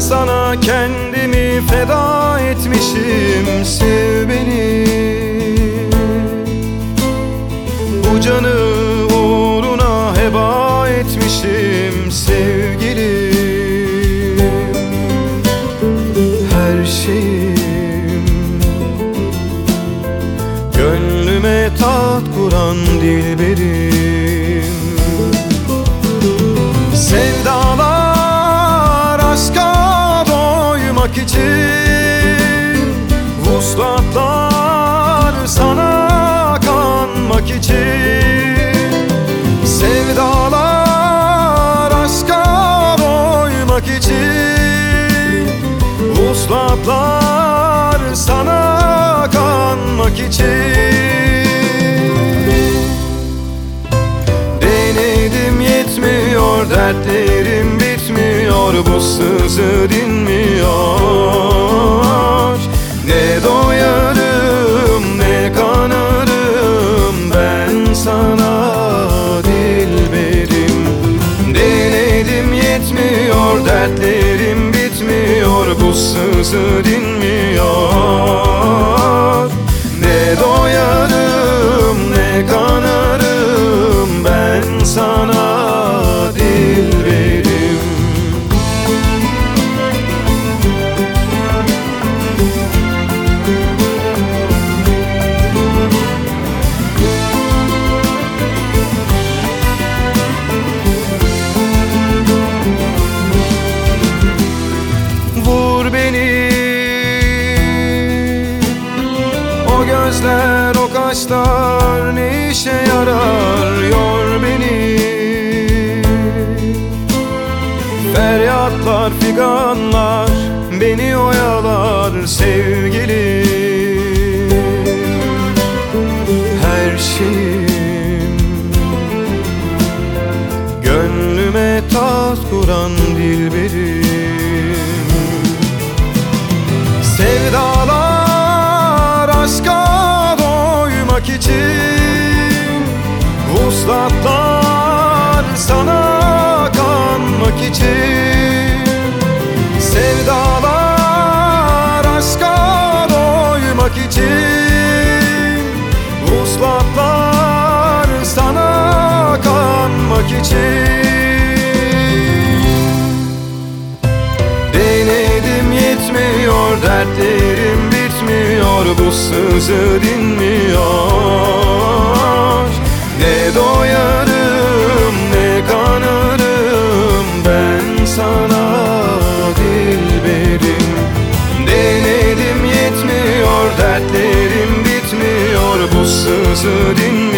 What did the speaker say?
Sana kendimi feda etmişim. Sev beni. Bu canı uğruna heba etmişim. Sevgilim Her şeyim. Gönlüme tat kuran dilberim için Vuslatlar sana kanmak için. Sevdalar aşka doymak için. Vuslatlar sana kanmak için. Denedim yetmiyor dertlerim bitmiyor. Bu sızı dinmiyor Sızı dinmiyor gözler o kaşlar ne işe yarar? Yor beni. Feryatlar figanlar beni oyalar sevgilim Her şeyim Gönlüme tat kuran dilberim doymak için Vuslatlar sana kanmak için Sevdalar aşka doymak için Vuslatlar sana kanmak için Denedim yetmiyor dertlerim bitmiyor Bu sızı dinmiyor dertlerim bitmiyor bu sızı dinle